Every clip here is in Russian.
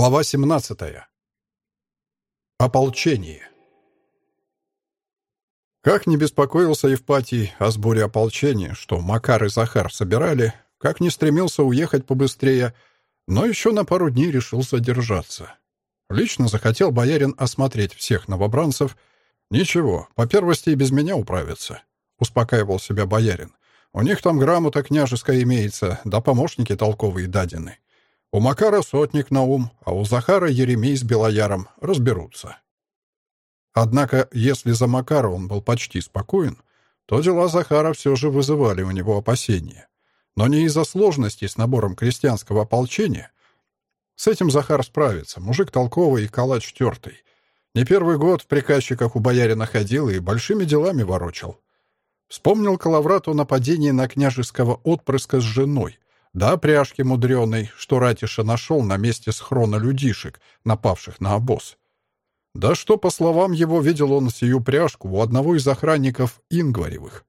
Глава 17. Ополчение. Как не беспокоился Евпатий о сборе ополчения, что Макар и Захар собирали, как не стремился уехать побыстрее, но еще на пару дней решил задержаться. Лично захотел боярин осмотреть всех новобранцев. «Ничего, по первости и без меня управятся», — успокаивал себя боярин. «У них там грамота княжеская имеется, да помощники толковые дадены». У Макара сотник на ум, а у Захара Еремей с Белояром разберутся. Однако, если за Макара он был почти спокоен, то дела Захара все же вызывали у него опасения. Но не из-за сложностей с набором крестьянского ополчения. С этим Захар справится, мужик толковый и калач тертый. Не первый год в приказчиках у боярина ходил и большими делами ворочал. Вспомнил Калаврат о нападении на княжеского отпрыска с женой — да пряжки мудреной, что Ратиша нашел на месте схрона людишек, напавших на обоз. Да что, по словам его, видел он сию пряжку у одного из охранников Ингваревых.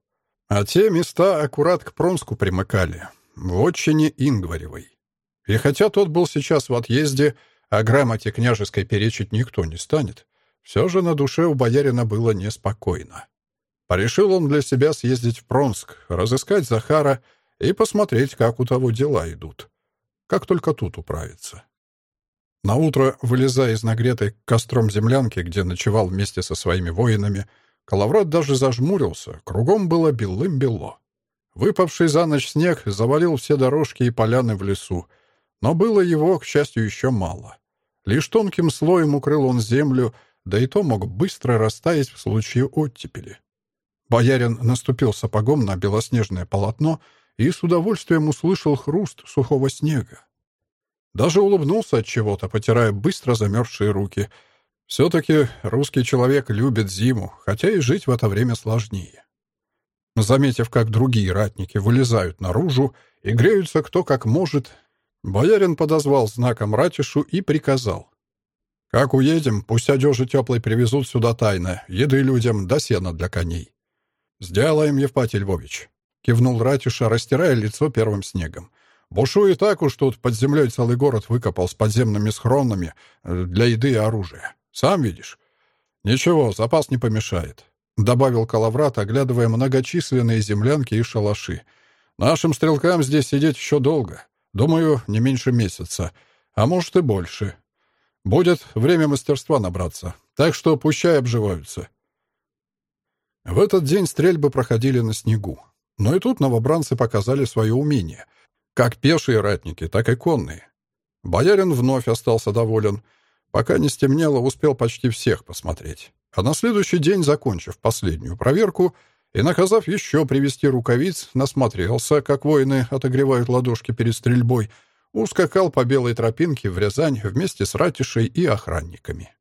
А те места аккурат к Пронску примыкали, в отчине Ингваревой. И хотя тот был сейчас в отъезде, а грамоте княжеской перечить никто не станет, все же на душе у боярина было неспокойно. Порешил он для себя съездить в Пронск, разыскать Захара и посмотреть, как у того дела идут. Как только тут управится. Наутро, вылезая из нагретой костром землянки, где ночевал вместе со своими воинами, Калаврат даже зажмурился, кругом было белым-бело. Выпавший за ночь снег завалил все дорожки и поляны в лесу, но было его, к счастью, еще мало. Лишь тонким слоем укрыл он землю, да и то мог быстро растаять в случае оттепели. Боярин наступил сапогом на белоснежное полотно и с удовольствием услышал хруст сухого снега. Даже улыбнулся от чего-то, потирая быстро замерзшие руки. Все-таки русский человек любит зиму, хотя и жить в это время сложнее. Заметив, как другие ратники вылезают наружу и греются кто как может, боярин подозвал знаком ратишу и приказал. «Как уедем, пусть одежи теплой привезут сюда тайно, еды людям да сена для коней». «Сделаем, Евпатий Львович», — кивнул Ратиша, растирая лицо первым снегом. «Бушу и так уж тут под землей целый город выкопал с подземными схронами э, для еды и оружия. Сам видишь». «Ничего, запас не помешает», — добавил Калаврат, оглядывая многочисленные землянки и шалаши. «Нашим стрелкам здесь сидеть еще долго. Думаю, не меньше месяца, а может и больше. Будет время мастерства набраться, так что пущай обживаются». В этот день стрельбы проходили на снегу. Но и тут новобранцы показали свое умение. Как пешие ратники, так и конные. Боярин вновь остался доволен. Пока не стемнело, успел почти всех посмотреть. А на следующий день, закончив последнюю проверку и наказав еще привести рукавиц, насмотрелся, как воины отогревают ладошки перед стрельбой, ускакал по белой тропинке в Рязань вместе с ратишей и охранниками.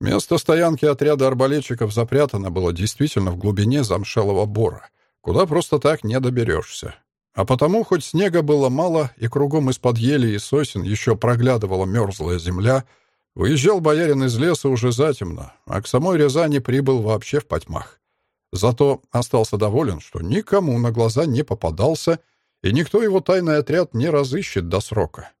Место стоянки отряда арбалетчиков запрятано было действительно в глубине замшелого бора куда просто так не доберешься. А потому, хоть снега было мало, и кругом из-под ели и сосен еще проглядывала мерзлая земля, выезжал боярин из леса уже затемно, а к самой Рязани прибыл вообще в потьмах. Зато остался доволен, что никому на глаза не попадался, и никто его тайный отряд не разыщет до срока.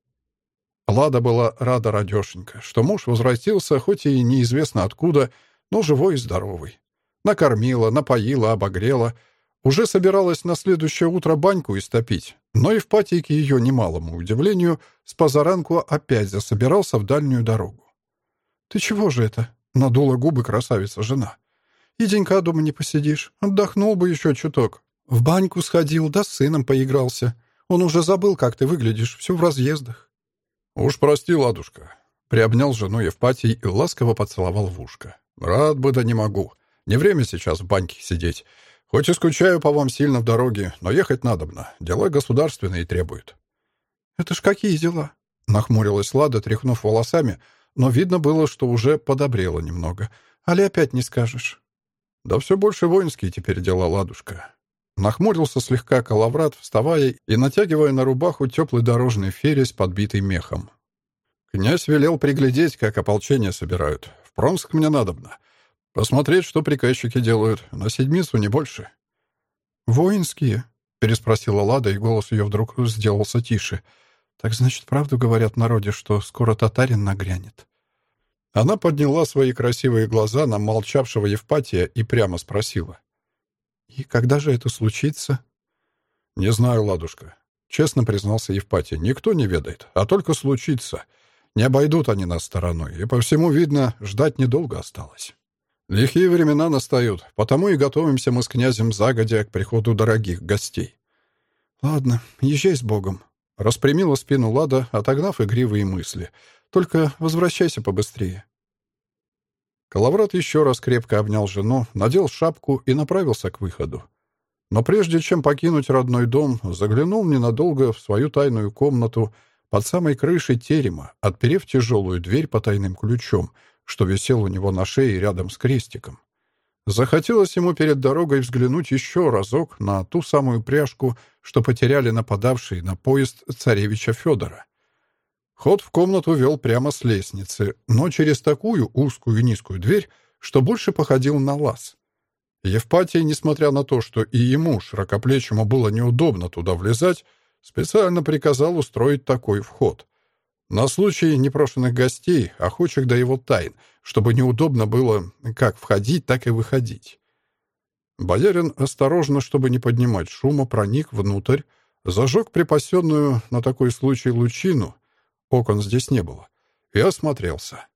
Лада была рада радешенька, что муж возвратился, хоть и неизвестно откуда, но живой и здоровый. Накормила, напоила, обогрела — уже собиралась на следующее утро баньку истопить, но и в патике ее немалому удивлению с позаранку опять засобирался в дальнюю дорогу. «Ты чего же это?» — надула губы красавица-жена. «И денька дома не посидишь. Отдохнул бы еще чуток. В баньку сходил, да с сыном поигрался. Он уже забыл, как ты выглядишь, все в разъездах». «Уж прости, ладушка», — приобнял жену Евпатий и ласково поцеловал в ушко. «Рад бы, да не могу. Не время сейчас в баньке сидеть. Хоть и скучаю по вам сильно в дороге, но ехать надобно. Дела государственные требуют». «Это ж какие дела?» — нахмурилась Лада, тряхнув волосами, но видно было, что уже подобрела немного. «Али опять не скажешь?» «Да все больше воинские теперь дела, Ладушка». Нахмурился слегка Калаврат, вставая и натягивая на рубаху теплый дорожный фересь, подбитый мехом. «Князь велел приглядеть, как ополчение собирают. В Пронск мне надобно. Посмотреть, что приказчики делают. На седмицу, не больше. «Воинские?» — переспросила Лада, и голос ее вдруг сделался тише. Так значит, правду говорят народе, что скоро татарин нагрянет. Она подняла свои красивые глаза на молчавшего Евпатия и прямо спросила. «И когда же это случится?» «Не знаю, ладушка», — честно признался Евпатий. «Никто не ведает, а только случится. Не обойдут они нас стороной, и по всему видно, ждать недолго осталось. Лихие времена настают, потому и готовимся мы с князем загодя к приходу дорогих гостей». «Ладно, езжай с Богом», — распрямила спину Лада, отогнав игривые мысли. «Только возвращайся побыстрее». Коловрат еще раз крепко обнял жену, надел шапку и направился к выходу. Но прежде чем покинуть родной дом, заглянул ненадолго в свою тайную комнату под самой крышей терема, отперев тяжелую дверь по тайным ключом, что висел у него на шее рядом с крестиком. Захотелось ему перед дорогой взглянуть еще разок на ту самую пряжку, что потеряли нападавшие на поезд царевича Федора. Ход в комнату вел прямо с лестницы, но через такую узкую и низкую дверь, что больше походил на лаз. Евпатий, несмотря на то, что и ему, широкоплечему, было неудобно туда влезать, специально приказал устроить такой вход. На случай непрошенных гостей, охочих до его тайн, чтобы неудобно было как входить, так и выходить. Боярин осторожно, чтобы не поднимать шума, проник внутрь, зажег припасенную на такой случай лучину — окон здесь не было, и осмотрелся.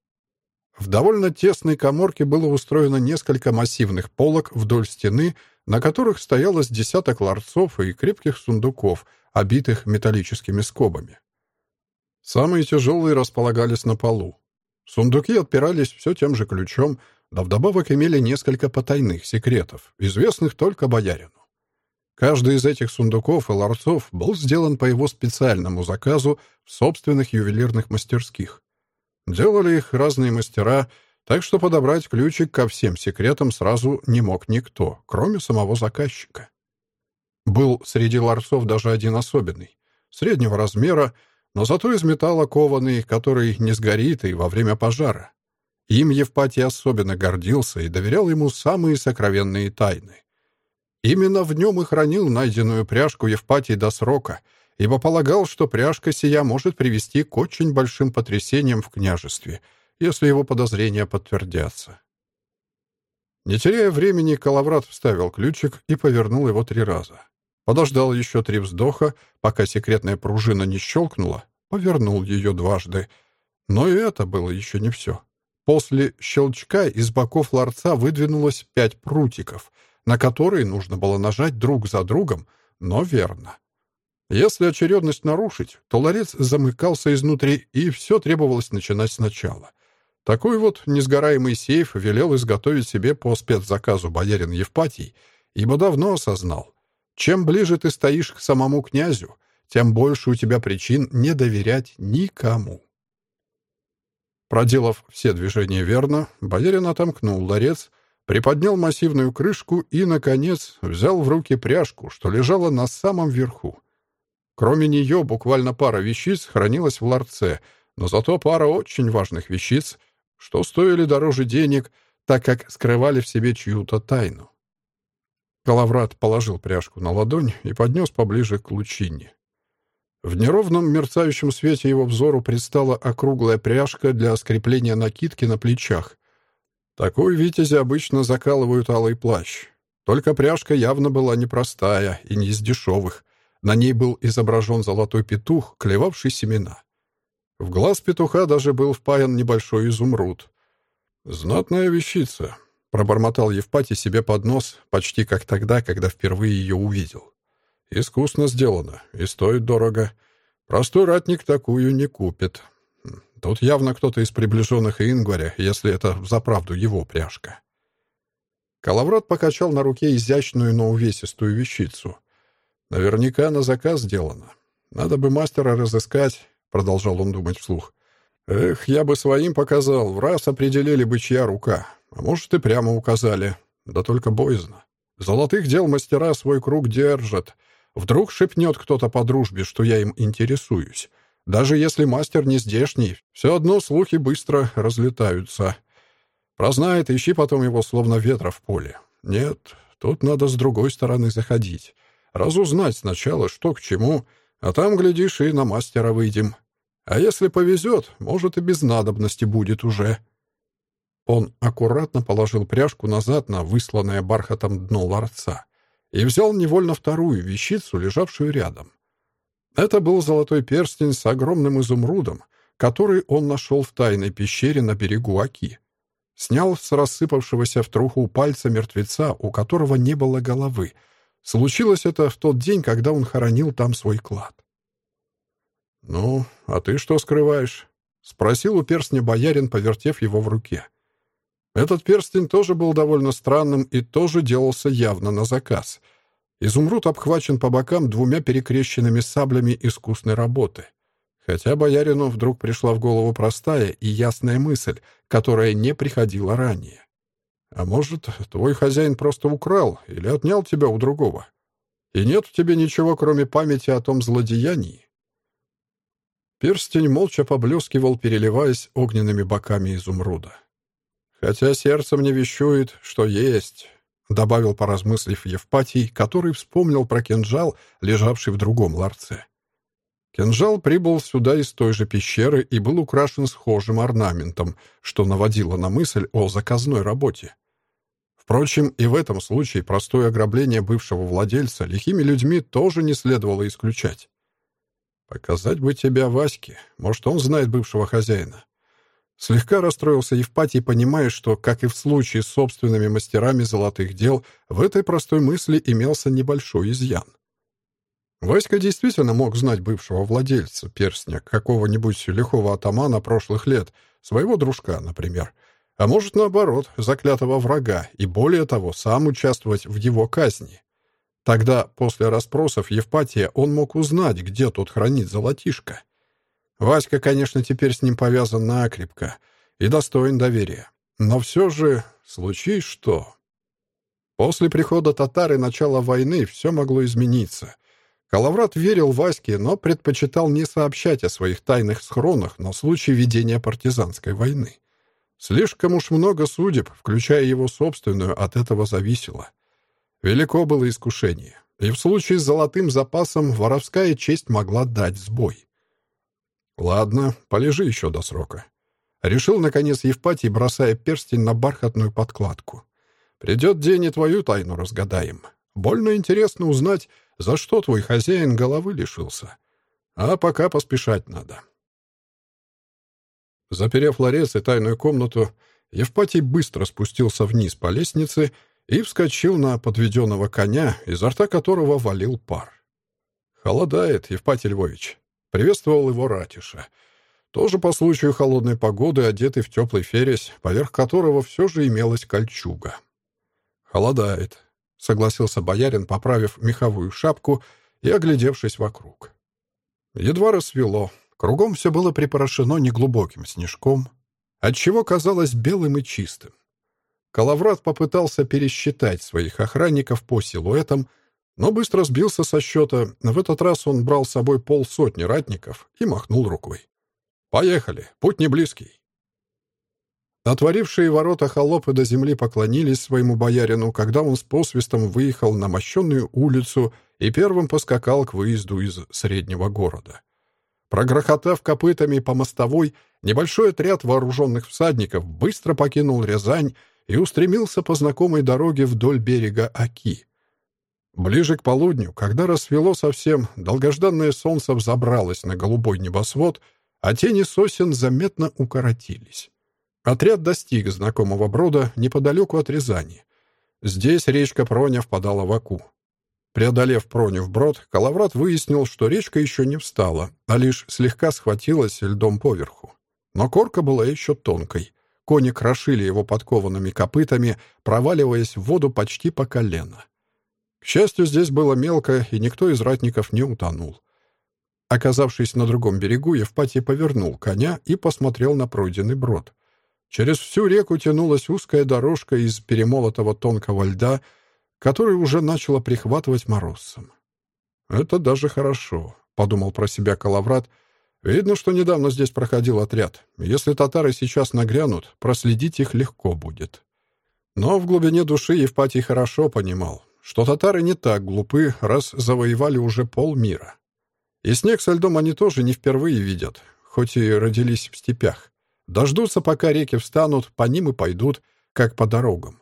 В довольно тесной коморке было устроено несколько массивных полок вдоль стены, на которых стоялось десяток ларцов и крепких сундуков, обитых металлическими скобами. Самые тяжелые располагались на полу. Сундуки отпирались все тем же ключом, да вдобавок имели несколько потайных секретов, известных только боярину. Каждый из этих сундуков и ларцов был сделан по его специальному заказу в собственных ювелирных мастерских. Делали их разные мастера, так что подобрать ключик ко всем секретам сразу не мог никто, кроме самого заказчика. Был среди ларцов даже один особенный, среднего размера, но зато из металла кованый, который не сгорит и во время пожара. Им Евпатий особенно гордился и доверял ему самые сокровенные тайны. Именно в нем и хранил найденную пряжку Евпатий до срока, ибо полагал, что пряжка сия может привести к очень большим потрясениям в княжестве, если его подозрения подтвердятся. Не теряя времени, Калаврат вставил ключик и повернул его три раза. Подождал еще три вздоха, пока секретная пружина не щелкнула, повернул ее дважды. Но и это было еще не все. После щелчка из боков ларца выдвинулось пять прутиков — на которые нужно было нажать друг за другом, но верно. Если очередность нарушить, то ларец замыкался изнутри, и все требовалось начинать сначала. Такой вот несгораемый сейф велел изготовить себе по спецзаказу боярин Евпатий, ибо давно осознал, чем ближе ты стоишь к самому князю, тем больше у тебя причин не доверять никому. Проделав все движения верно, боярин отомкнул ларец, приподнял массивную крышку и, наконец, взял в руки пряжку, что лежала на самом верху. Кроме нее буквально пара вещиц хранилась в ларце, но зато пара очень важных вещиц, что стоили дороже денег, так как скрывали в себе чью-то тайну. Калаврат положил пряжку на ладонь и поднес поближе к лучине. В неровном мерцающем свете его взору предстала округлая пряжка для скрепления накидки на плечах, такой витязи обычно закалывают алый плащ. Только пряжка явно была непростая и не из дешевых. На ней был изображен золотой петух, клевавший семена. В глаз петуха даже был впаян небольшой изумруд. «Знатная вещица», — пробормотал Евпатий себе под нос, почти как тогда, когда впервые ее увидел. «Искусно сделано и стоит дорого. Простой ратник такую не купит. Тут явно кто-то из приближенных Ингваря, если это взаправду его пряжка. Калаврат покачал на руке изящную, но увесистую вещицу. Наверняка на заказ сделано. Надо бы мастера разыскать, продолжал он думать вслух. Эх, я бы своим показал, в раз определили бы, чья рука. А может, и прямо указали. Да только боязно. Золотых дел мастера свой круг держат. Вдруг шепнет кто-то по дружбе, что я им интересуюсь. Даже если мастер не здешний, все одно слухи быстро разлетаются. Прознает, ищи потом его словно ветра в поле. Нет, тут надо с другой стороны заходить. Разузнать сначала, что к чему, А там, глядишь, и на мастера выйдем. А если повезет, может, и без надобности будет уже». Он аккуратно положил пряжку назад на высланное бархатом дно ларца и взял невольно вторую вещицу, лежавшую рядом. Это был золотой перстень с огромным изумрудом, который он нашел в тайной пещере на берегу Аки. Снял с рассыпавшегося в труху пальца мертвеца, у которого не было головы. Случилось это в тот день, когда он хоронил там свой клад. «Ну, а ты что скрываешь?» — спросил у перстня боярин, повертев его в руке. Этот перстень тоже был довольно странным и тоже делался явно на заказ. Изумруд обхвачен по бокам двумя перекрещенными саблями искусной работы. Хотя боярину вдруг пришла в голову простая и ясная мысль, которая не приходила ранее. «А может, твой хозяин просто украл или отнял тебя у другого? И нет в тебе ничего, кроме памяти о том злодеянии?» Перстень молча поблескивал, переливаясь огненными боками изумруда. «Хотя сердце мне вещует, что есть», — добавил, поразмыслив Евпатий, который вспомнил про кинжал, лежавший в другом ларце. Кинжал прибыл сюда из той же пещеры и был украшен схожим орнаментом, что наводило на мысль о заказной работе. Впрочем, и в этом случае простое ограбление бывшего владельца лихими людьми тоже не следовало исключать. «Показать бы тебя Ваське. Может, он знает бывшего хозяина. Слегка расстроился Евпатий, понимая, что, как и в случае с собственными мастерами золотых дел, в этой простой мысли имелся небольшой изъян. Васька действительно мог знать бывшего владельца перстня, какого-нибудь лихого атамана прошлых лет, своего дружка, например, а может, наоборот, заклятого врага, и более того, сам участвовать в его казни. Тогда, после расспросов Евпатия, он мог узнать, где тот хранит золотишко. Васька, конечно, теперь с ним повязан накрепко и достоин доверия. Но все же, случись что... После прихода татар и начала войны все могло измениться. Калаврат верил Ваське, но предпочитал не сообщать о своих тайных схронах на случай ведения партизанской войны. Слишком уж много судеб, включая его собственную, от этого зависело. Велико было искушение, и в случае с золотым запасом воровская честь могла дать сбой. «Ладно, полежи еще до срока». Решил, наконец, Евпатий, бросая перстень на бархатную подкладку. «Придет день, и твою тайну разгадаем. Больно интересно узнать, за что твой хозяин головы лишился. А пока поспешать надо». Заперев ларец и тайную комнату, Евпатий быстро спустился вниз по лестнице и вскочил на подведенного коня, изо рта которого валил пар. «Холодает, Евпатий Львович», Приветствовал его Ратиша. Тоже по случаю холодной погоды, одетый в теплый фересь, поверх которого все же имелась кольчуга. «Холодает», — согласился боярин, поправив меховую шапку и оглядевшись вокруг. Едва рассвело. Кругом все было припорошено неглубоким снежком, отчего казалось белым и чистым. Калаврат попытался пересчитать своих охранников по силуэтам, но быстро сбился со счета. В этот раз он брал с собой полсотни ратников и махнул рукой. «Поехали, путь не близкий». Отворившие ворота холопы до земли поклонились своему боярину, когда он с посвистом выехал на мощенную улицу и первым поскакал к выезду из среднего города. Прогрохотав копытами по мостовой, небольшой отряд вооруженных всадников быстро покинул Рязань и устремился по знакомой дороге вдоль берега Аки. Ближе к полудню, когда рассвело совсем, долгожданное солнце взобралось на голубой небосвод, а тени сосен заметно укоротились. Отряд достиг знакомого брода неподалеку от Рязани. Здесь речка Проня впадала в Аку. Преодолев Проню вброд, Калаврат выяснил, что речка еще не встала, а лишь слегка схватилась льдом поверху. Но корка была еще тонкой. Кони крошили его подкованными копытами, проваливаясь в воду почти по колено. К счастью, здесь было мелко, и никто из ратников не утонул. Оказавшись на другом берегу, Евпатий повернул коня и посмотрел на пройденный брод. Через всю реку тянулась узкая дорожка из перемолотого тонкого льда, который уже начало прихватывать морозцем. «Это даже хорошо», — подумал про себя Калаврат. «Видно, что недавно здесь проходил отряд. Если татары сейчас нагрянут, проследить их легко будет». Но в глубине души Евпатий хорошо понимал, что татары не так глупы, раз завоевали уже полмира. И снег со льдом они тоже не впервые видят, хоть и родились в степях. Дождутся, пока реки встанут, по ним и пойдут, как по дорогам.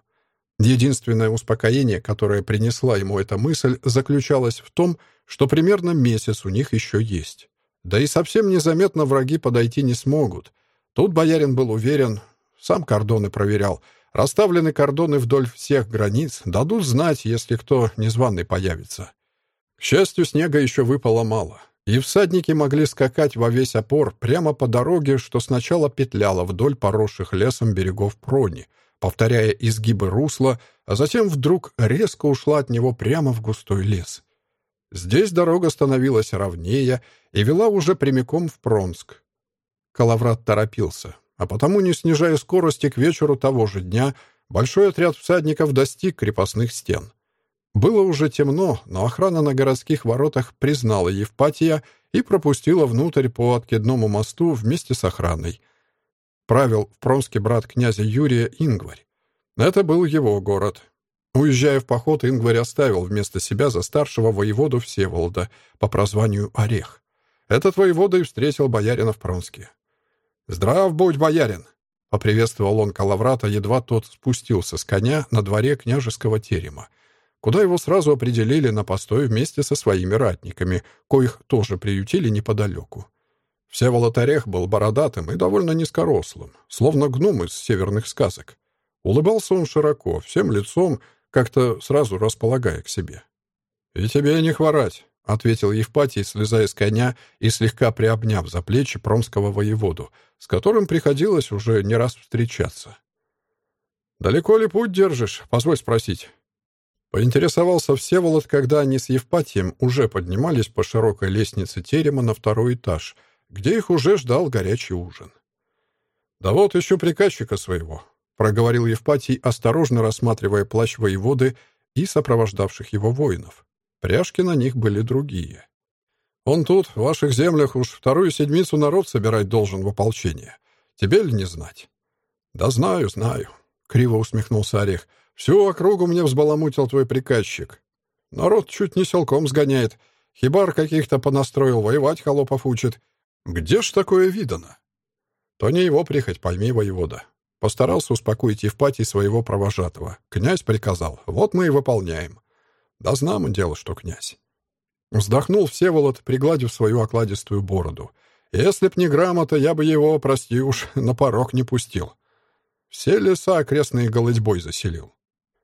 Единственное успокоение, которое принесла ему эта мысль, заключалось в том, что примерно месяц у них еще есть. Да и совсем незаметно враги подойти не смогут. Тут боярин был уверен, сам кордоны проверял. Расставлены кордоны вдоль всех границ, дадут знать, если кто незваный появится. К счастью, снега еще выпало мало, и всадники могли скакать во весь опор прямо по дороге, что сначала петляла вдоль поросших лесом берегов Прони, повторяя изгибы русла, а затем вдруг резко ушла от него прямо в густой лес. Здесь дорога становилась ровнее и вела уже прямиком в Пронск. Калаврат торопился, а потому, не снижая скорости, к вечеру того же дня большой отряд всадников достиг крепостных стен. Было уже темно, но охрана на городских воротах признала Евпатия и пропустила внутрь по откидному мосту вместе с охраной. Правил в Пронске брат князя Юрия Ингварь. Это был его город. Уезжая в поход, Ингварь оставил вместо себя за старшего воеводу Всеволода по прозванию Орех. Этот воевода и встретил боярина в Пронске. «Здрав будь, боярин!» — поприветствовал он Калаврата, едва тот спустился с коня на дворе княжеского терема, куда его сразу определили на постой вместе со своими ратниками, коих тоже приютили неподалеку. Всеволод Орех был бородатым и довольно низкорослым, словно гном из северных сказок. Улыбался он широко, всем лицом, как-то сразу располагая к себе. «И тебе не хворать», — ответил Евпатий, слезая с коня и слегка приобняв за плечи промского воеводу, с которым приходилось уже не раз встречаться. «Далеко ли путь держишь? Позволь спросить». Поинтересовался Всеволод, когда они с Евпатием уже поднимались по широкой лестнице терема на второй этаж, где их уже ждал горячий ужин. «Да вот еще приказчика своего», — проговорил Евпатий, осторожно рассматривая плащ воеводы и сопровождавших его воинов. Пряжки на них были другие. Он тут, в ваших землях, уж вторую седмицу народ собирать должен в ополчение. Тебе ли не знать?» «Да знаю, знаю», — криво усмехнулся Орех. «Всю округу мне взбаламутил твой приказчик. Народ чуть не селком сгоняет. Хибар каких-то понастроил, воевать холопов учит. Где ж такое видано?» «То не его прихоть, пойми, воевода». Постарался успокоить Евпатий своего провожатого. Князь приказал. «Вот мы и выполняем». «Да знамо дело, что князь». Вздохнул Всеволод, пригладив свою окладистую бороду. «Если б не грамота, я бы его, прости уж, на порог не пустил. Все леса окрестные голодьбой заселил.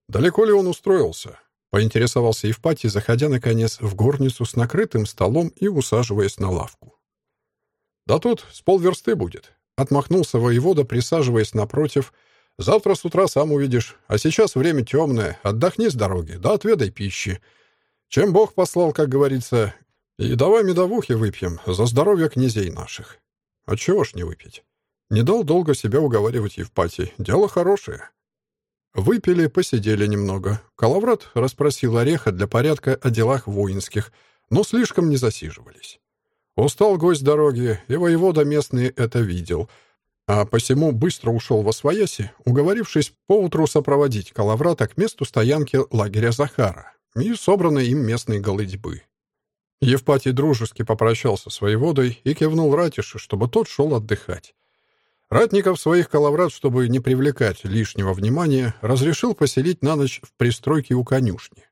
Далеко ли он устроился?» Поинтересовался Евпатий, заходя, наконец, в горницу с накрытым столом и усаживаясь на лавку. «Да тут с полверсты будет», — отмахнулся воевода, присаживаясь напротив. «Завтра с утра сам увидишь, а сейчас время темное, отдохни с дороги, да отведай пищи. Чем Бог послал, как говорится. И давай медовухи выпьем за здоровье князей наших. А чего ж не выпить? Не дал долго себя уговаривать Евпатий. Дело хорошее. Выпили, посидели немного. Калаврат расспросил Ореха для порядка о делах воинских, но слишком не засиживались. Устал гость дороги, и воевода местный это видел, а посему быстро ушел во свояси, уговорившись поутру сопроводить Калаврата к месту стоянки лагеря Захара и собранной им местной голыдьбы. Евпатий дружески попрощался с воеводой и кивнул Ратише, чтобы тот шел отдыхать. Ратников своих коловрат, чтобы не привлекать лишнего внимания, разрешил поселить на ночь в пристройке у конюшни.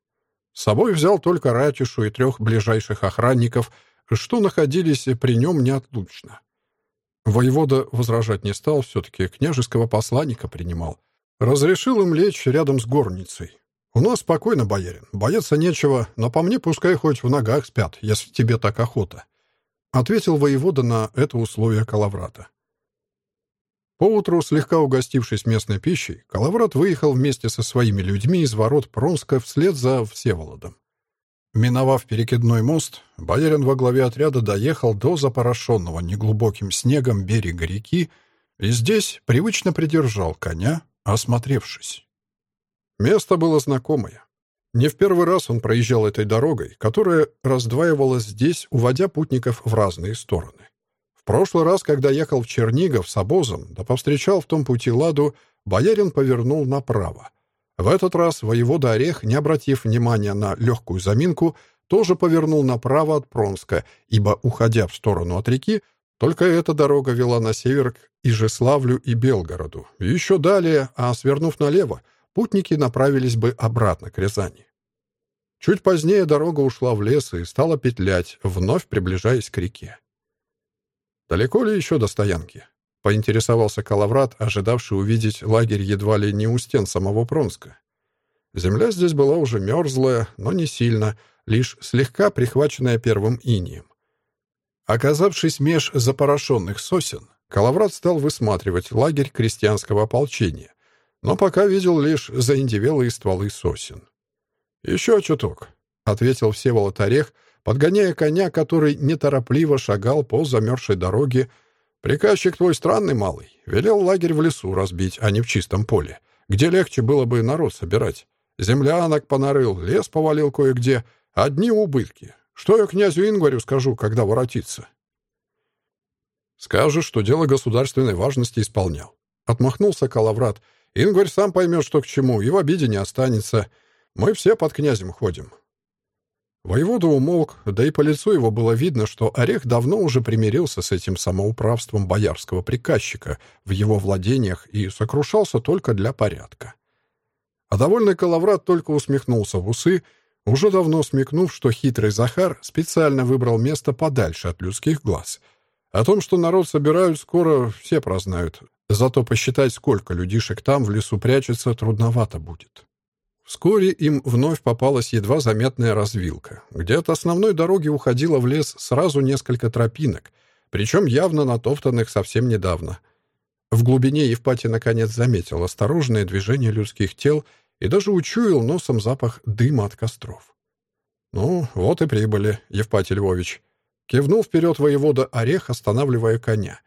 С собой взял только Ратишу и трех ближайших охранников, что находились при нем неотлучно. Воевода возражать не стал, все-таки княжеского посланника принимал. Разрешил им лечь рядом с горницей. «У нас спокойно, боярин. Бояться нечего, но по мне пускай хоть в ногах спят, если тебе так охота», — ответил воевода на это условие Калаврата. Поутру, слегка угостившись местной пищей, Калаврат выехал вместе со своими людьми из ворот Пронска вслед за Всеволодом. Миновав перекидной мост, боярин во главе отряда доехал до запорошенного неглубоким снегом берега реки и здесь привычно придержал коня, осмотревшись. Место было знакомое. Не в первый раз он проезжал этой дорогой, которая раздваивалась здесь, уводя путников в разные стороны. В прошлый раз, когда ехал в Чернигов с обозом, да повстречал в том пути ладу, боярин повернул направо. В этот раз воевода Орех, не обратив внимания на легкую заминку, тоже повернул направо от Пронска, ибо, уходя в сторону от реки, только эта дорога вела на север к Ижеславлю и Белгороду. еще далее, а свернув налево, путники направились бы обратно к Рязани. Чуть позднее дорога ушла в лес и стала петлять, вновь приближаясь к реке. «Далеко ли еще до стоянки?» — поинтересовался Калаврат, ожидавший увидеть лагерь едва ли не у стен самого Пронска. Земля здесь была уже мерзлая, но не сильно, лишь слегка прихваченная первым инием. Оказавшись меж запорошенных сосен, Калаврат стал высматривать лагерь крестьянского ополчения, но пока видел лишь заиндевелые стволы сосен. «Еще чуток», — ответил Всеволод Орех, подгоняя коня, который неторопливо шагал по замерзшей дороге. «Приказчик твой странный малый. Велел лагерь в лесу разбить, а не в чистом поле, где легче было бы народ собирать. Землянок понарыл, лес повалил кое-где. Одни убытки. Что я князю Ингварю скажу, когда воротится?» «Скажешь, что дело государственной важности исполнял». Отмахнулся Калаврат. «Ингварь сам поймет, что к чему, и в обиде не останется. Мы все под князем ходим». Воевода умолк, да и по лицу его было видно, что Орех давно уже примирился с этим самоуправством боярского приказчика в его владениях и сокрушался только для порядка. А довольный Калаврат только усмехнулся в усы, уже давно смекнув, что хитрый Захар специально выбрал место подальше от людских глаз. О том, что народ собирают, скоро все прознают. Зато посчитать, сколько людишек там в лесу прячется, трудновато будет. Вскоре им вновь попалась едва заметная развилка, где от основной дороги уходило в лес сразу несколько тропинок, причем явно натоптанных совсем недавно. В глубине Евпатий наконец заметил осторожное движение людских тел и даже учуял носом запах дыма от костров. «Ну, вот и прибыли, Евпатий Львович», — кивнул вперед воевода Орех, останавливая коня.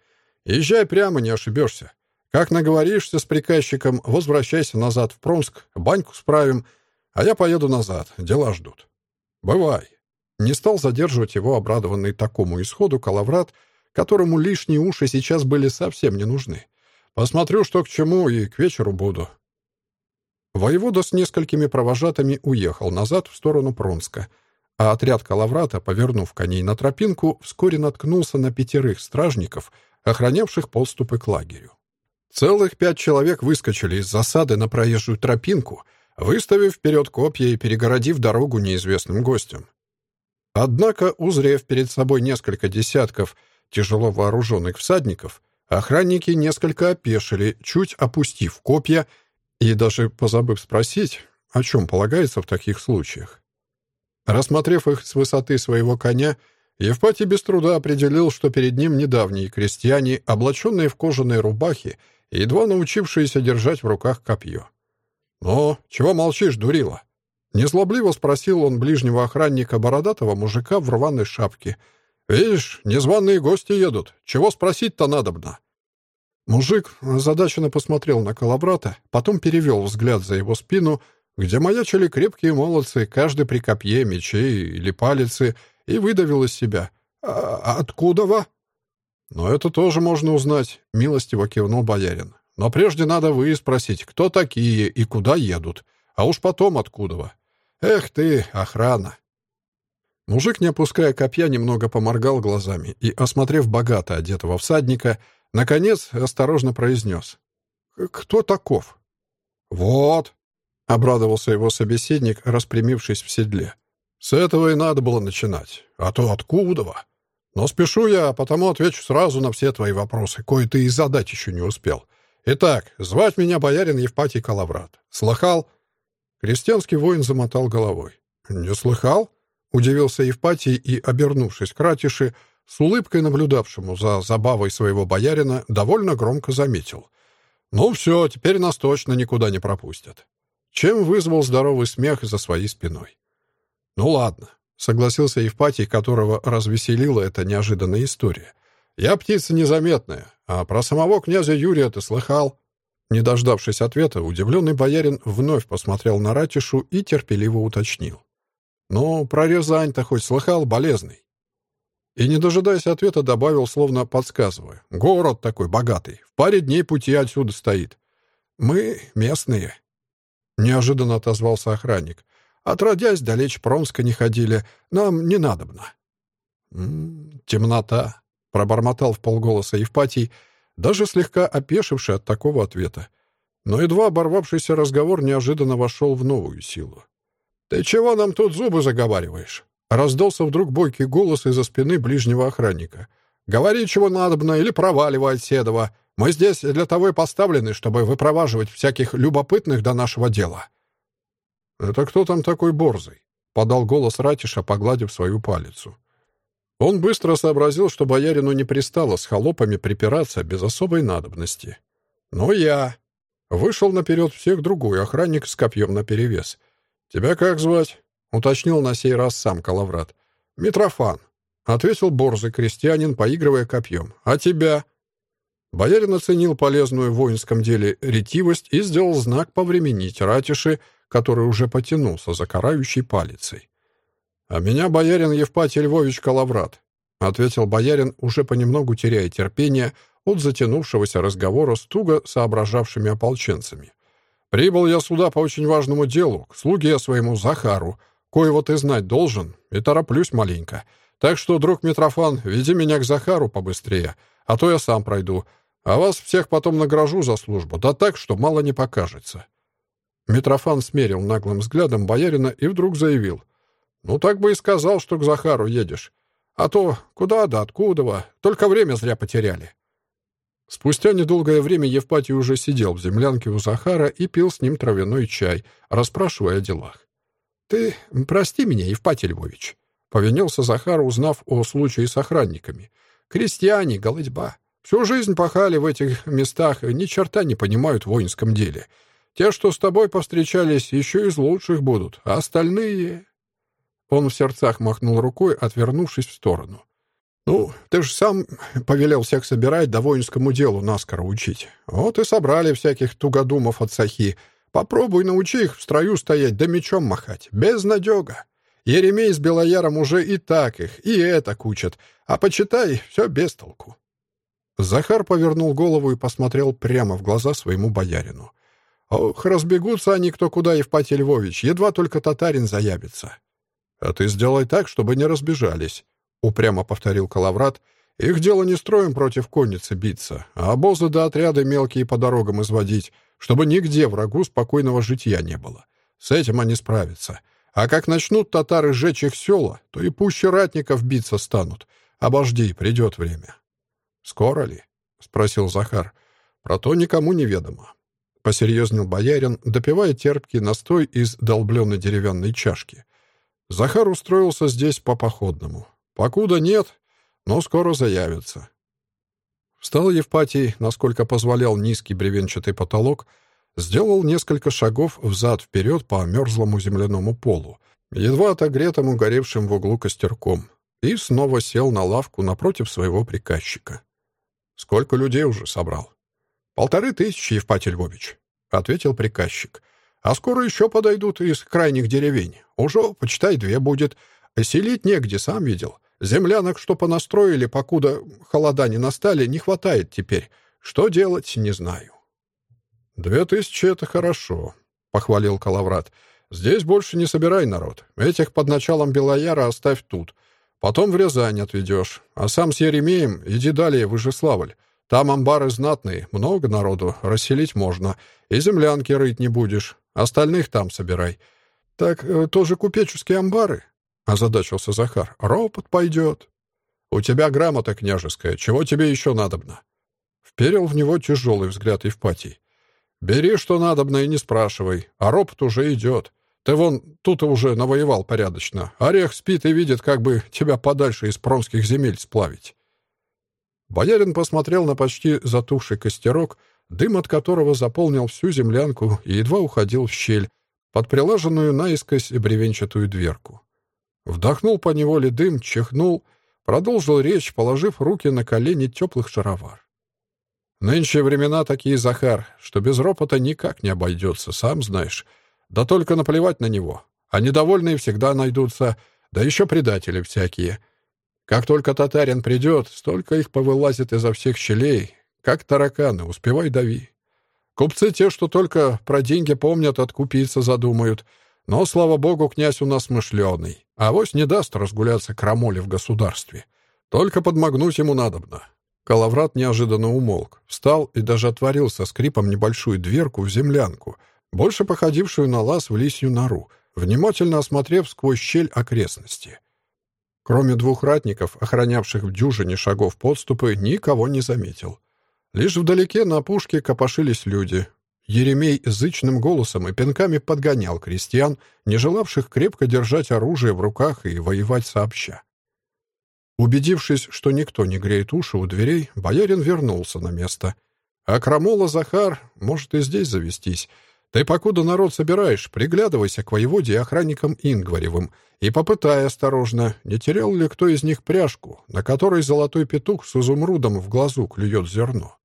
«Езжай прямо, не ошибешься. Как наговоришься с приказчиком, возвращайся назад в Промск, баньку справим, а я поеду назад, дела ждут. Бывай. Не стал задерживать его, обрадованный такому исходу, Калаврат, которому лишние уши сейчас были совсем не нужны. Посмотрю, что к чему, и к вечеру буду. Воевода с несколькими провожатыми уехал назад в сторону Пронска, а отряд Калаврата, повернув коней на тропинку, вскоре наткнулся на пятерых стражников, охранявших подступы к лагерю. Целых пять человек выскочили из засады на проезжую тропинку, выставив вперед копья и перегородив дорогу неизвестным гостям. Однако, узрев перед собой несколько десятков тяжело вооруженных всадников, охранники несколько опешили, чуть опустив копья и даже позабыв спросить, о чем полагается в таких случаях. Рассмотрев их с высоты своего коня, Евпатий без труда определил, что перед ним недавние крестьяне, облаченные в кожаные рубахи едва научившиеся держать в руках копье. «Ну, чего молчишь, дурила?» Незлобливо спросил он ближнего охранника бородатого мужика в рваной шапке. «Видишь, незваные гости едут. Чего спросить-то надобно?» Мужик озадаченно посмотрел на колобрата, потом перевел взгляд за его спину, где маячили крепкие молодцы, каждый при копье, мече или палице, и выдавил из себя. «А откуда во?» «Но это тоже можно узнать», — милостиво кивнул боярин. «Но прежде надо вы спросить, кто такие и куда едут, а уж потом откуда. Эх ты, охрана!» Мужик, не опуская копья, немного поморгал глазами и, осмотрев богато одетого всадника, наконец осторожно произнес. «Кто таков?» «Вот», — обрадовался его собеседник, распрямившись в седле. «С этого и надо было начинать. А то откуда?» Но спешу я, потому отвечу сразу на все твои вопросы, кое ты и задать еще не успел. Итак, звать меня боярин Евпатий Калаврат. Слыхал?» Крестьянский воин замотал головой. «Не слыхал?» — удивился Евпатий и, обернувшись к ратише, с улыбкой наблюдавшему за забавой своего боярина, довольно громко заметил. «Ну все, теперь нас точно никуда не пропустят». Чем вызвал здоровый смех за своей спиной. «Ну ладно, — согласился Евпатий, которого развеселила эта неожиданная история. «Я птица незаметная, а про самого князя Юрия ты слыхал?» Не дождавшись ответа, удивленный боярин вновь посмотрел на Ратишу и терпеливо уточнил. «Ну, про Рязань-то хоть слыхал, болезный?» И, не дожидаясь ответа, добавил, словно подсказывая. «Город такой богатый, в паре дней пути отсюда стоит. Мы местные». Неожиданно отозвался охранник. Отродясь, далече Пронска не ходили. Нам не надобно». «М-м, «Темнота», — пробормотал в полголоса Евпатий, даже слегка опешивший от такого ответа. Но едва оборвавшийся разговор неожиданно вошел в новую силу. «Ты чего нам тут зубы заговариваешь?» Раздался вдруг бойкий голос из-за спины ближнего охранника. «Говори, чего надобно, или проваливай Седова. Мы здесь для того и поставлены, чтобы выпроваживать всяких любопытных до нашего дела». «Это кто там такой борзый?» — подал голос Ратиша, погладив свою палицу. Он быстро сообразил, что боярину не пристало с холопами припираться без особой надобности. «Ну я!» Вышел наперед всех другой охранник с копьем наперевес. «Тебя как звать?» — уточнил на сей раз сам Калаврат. «Митрофан», — ответил борзый крестьянин, поигрывая копьем. «А тебя?» Боярин оценил полезную в воинском деле ретивость и сделал знак повременить ратиши, который уже потянулся за карающей палицей. «А меня боярин Евпатий Львович Калаврат», — ответил боярин, уже понемногу теряя терпение от затянувшегося разговора с туго соображавшими ополченцами. «Прибыл я сюда по очень важному делу, к слуге своему Захару, коего ты знать должен, и тороплюсь маленько. Так что, друг Митрофан, веди меня к Захару побыстрее, а то я сам пройду, а вас всех потом награжу за службу, да так, что мало не покажется». Митрофан смерил наглым взглядом боярина и вдруг заявил. «Ну, так бы и сказал, что к Захару едешь. А то куда да откуда, только время зря потеряли». Спустя недолгое время Евпатий уже сидел в землянке у Захара и пил с ним травяной чай, расспрашивая о делах. «Ты прости меня, Евпатий Львович», — повинился Захар, узнав о случае с охранниками. «Крестьяне, голодьба. Всю жизнь пахали в этих местах, ни черта не понимают в воинском деле. Те, что с тобой повстречались, еще из лучших будут, а остальные...» Он в сердцах махнул рукой, отвернувшись в сторону. «Ну, ты же сам повелел всех собирать, да воинскому делу наскоро учить. Вот и собрали всяких тугодумов от сахи. Попробуй научи их в строю стоять, да мечом махать. Без надега. Еремей с Белояром уже и так их, и это кучат. А почитай, все без толку». Захар повернул голову и посмотрел прямо в глаза своему боярину. «Ох, разбегутся они кто куда, Евпатий Львович, едва только татарин заявится». «А ты сделай так, чтобы не разбежались», упрямо повторил Калаврат. Их дело не строим против конницы биться, а обозы до отряда мелкие по дорогам изводить, чтобы нигде врагу спокойного житья не было. С этим они справятся. А как начнут татары сжечь их села, то и пуще ратников биться станут. Обожди, придет время. «Скоро ли?» — спросил Захар. «Про то никому не ведомо». Посерьезнел боярин, допивая терпкий настой из долбленной деревянной чашки. Захар устроился здесь по-походному. Покуда нет, но скоро заявится. Встал Евпатий, насколько позволял низкий бревенчатый потолок, сделал несколько шагов взад-вперед по мерзлому земляному полу, едва отогретому горевшим в углу костерком, и снова сел на лавку напротив своего приказчика. «Сколько людей уже собрал?» «Полторы тысячи, Евпатий Львович», — ответил приказчик. «А скоро еще подойдут из крайних деревень. Уже, почитай, две будет. Селить негде, сам видел. Землянок, что понастроили, покуда холода не настали, не хватает теперь. Что делать, не знаю. «Две тысячи — это хорошо», — похвалил Калаврат. «Здесь больше не собирай народ. Этих под началом Белояра оставь тут. Потом в Рязань отведешь. А сам с Еремеем иди далее в Ижеславль. Там амбары знатные, много народу, расселить можно. И землянки рыть не будешь. Остальных там собирай. Так э, тоже купеческие амбары?» — озадачился Захар. «Ропот пойдет». «У тебя грамота княжеская. Чего тебе еще надобно?» Вперил в него тяжелый взгляд Евпатий. «Бери, что надобно, и не спрашивай. А ропот уже идет. Ты вон тут уже навоевал порядочно. Орех спит и видит, как бы тебя подальше из промских земель сплавить». Боярин посмотрел на почти затухший костерок, дым от которого заполнил всю землянку и едва уходил в щель, под прилаженную наискось бревенчатую дверку. Вдохнул по неволе дым, чихнул, продолжил речь, положив руки на колени теплых шаровар. «Нынче времена такие, Захар, что без ропота никак не обойдется, сам знаешь. Да только наплевать на него. А недовольные всегда найдутся, да еще предатели всякие. Как только татарин придет, столько их повылазит изо всех щелей, как тараканы, успевай дави. Купцы те, что только про деньги помнят, откупиться задумают. Но, слава богу, князь у нас мышленый. А вось не даст разгуляться крамоле в государстве. Только подмогнуть ему надобно». Калаврат неожиданно умолк, встал и даже отворил со скрипом небольшую дверку в землянку, больше походившую на лаз в лисью нору, внимательно осмотрев сквозь щель окрестности. Кроме двух ратников, охранявших в дюжине шагов подступы, никого не заметил. Лишь вдалеке на опушке копошились люди. Еремей зычным голосом и пинками подгонял крестьян, не желавших крепко держать оружие в руках и воевать сообща. Убедившись, что никто не греет уши у дверей, боярин вернулся на место. А крамола Захар может и здесь завестись. Ты, покуда народ собираешь, приглядывайся к воеводе и охранникам Ингваревым и попытай осторожно, не терял ли кто из них пряжку, на которой золотой петух с изумрудом в глазу клюет зерно.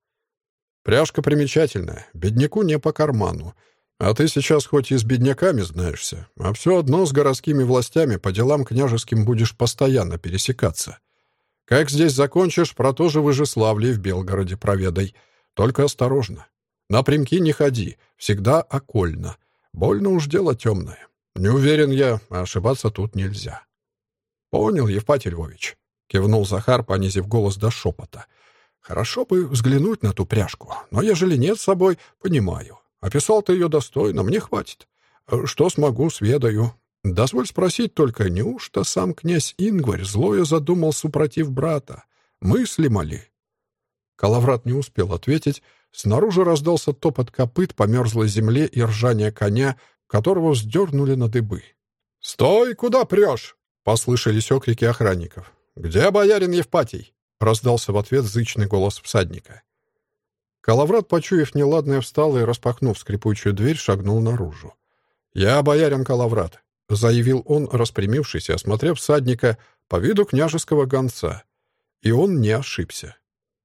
Пряжка примечательная, бедняку не по карману. А ты сейчас хоть и с бедняками знаешься, а все одно с городскими властями по делам княжеским будешь постоянно пересекаться. Как здесь закончишь, про то же Выжеславле в Белгороде проведай. Только осторожно. Напрямки не ходи, всегда окольно. Больно уж дело темное. Не уверен я, а ошибаться тут нельзя. Понял, Евпатий Львович, кивнул Захар, понизив голос до шепота. Хорошо бы взглянуть на ту пряжку, но ежели нет с собой, понимаю. Описал ты ее достойно, мне хватит. Что смогу, сведаю. Дозволь спросить только, неужто сам князь Ингварь злое задумал супротив брата? Мыслимо ли? Калаврат не успел ответить. Снаружи раздался топот копыт по мерзлой земле и ржание коня, которого вздернули на дыбы. «Стой! Куда прешь?» — послышались окрики охранников. «Где боярин Евпатий?» — раздался в ответ зычный голос всадника. Калаврат, почуяв неладное, встал и, распахнув скрипучую дверь, шагнул наружу. «Я боярин Калаврат», — заявил он, распрямившись и осмотрев всадника по виду княжеского гонца. И он не ошибся.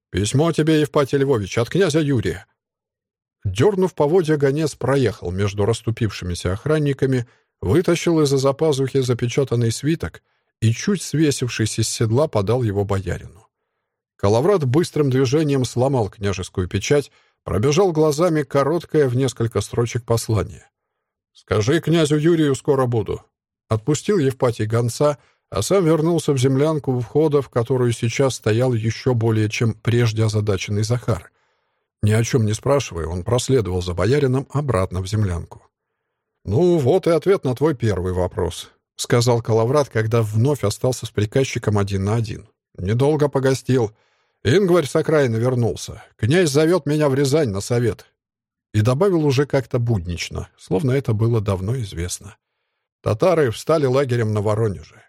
«Письмо тебе, Евпатий Львович, от князя Юрия». Дернув поводья, гонец проехал между расступившимися охранниками, вытащил из-за запазухи запечатанный свиток и, чуть свесившись из седла, подал его боярину. Калаврат быстрым движением сломал княжескую печать, пробежал глазами короткое в несколько строчек послание. «Скажи князю Юрию, скоро буду». Отпустил Евпатий гонца, а сам вернулся в землянку входа, в которую сейчас стоял еще более чем прежде озадаченный Захар. Ни о чем не спрашивая, он проследовал за боярином обратно в землянку. «Ну, вот и ответ на твой первый вопрос», — сказал Калаврат, когда вновь остался с приказчиком один на один. «Недолго погостил. Ингварь с окраины вернулся. Князь зовет меня в Рязань на совет. И добавил уже как-то буднично, словно это было давно известно. Татары встали лагерем на Воронеже.